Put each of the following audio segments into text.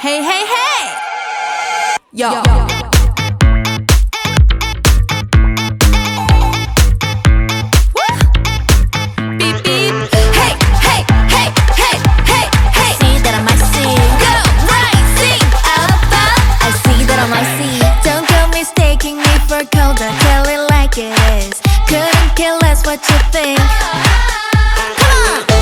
Hey, hey, hey! Yo. Yo. Yo, yo, yo. Beep, beep. Hey, hey, hey, hey, hey, hey. See that I might see. Go, nice, see, I see that I might see. Don't go mistaking me for gold. Hill it like it is. Couldn't care less what you think uh-huh. how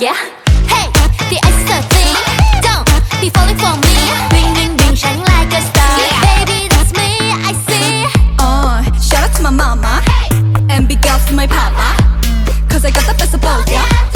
yeah? Hey, the ice thing Don't be falling for me. Ring, ring, ring, shining like a star. Yeah. Baby, that's me, I see. Uh, shout out to my mama And big girls to my papa. Cause I got the best of both, yeah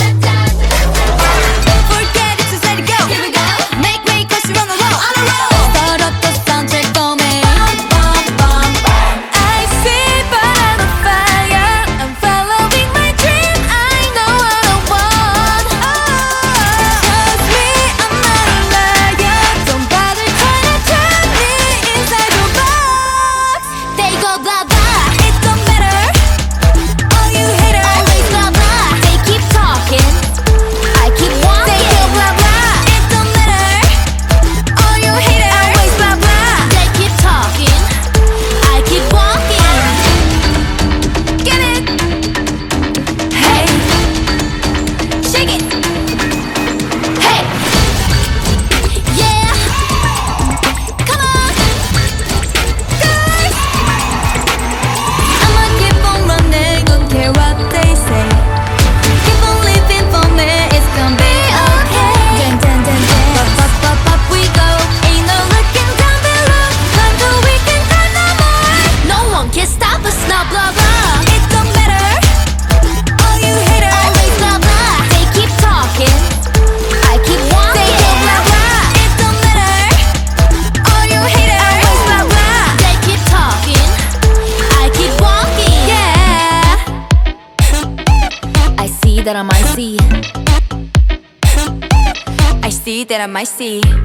that I might see. I see that I might see.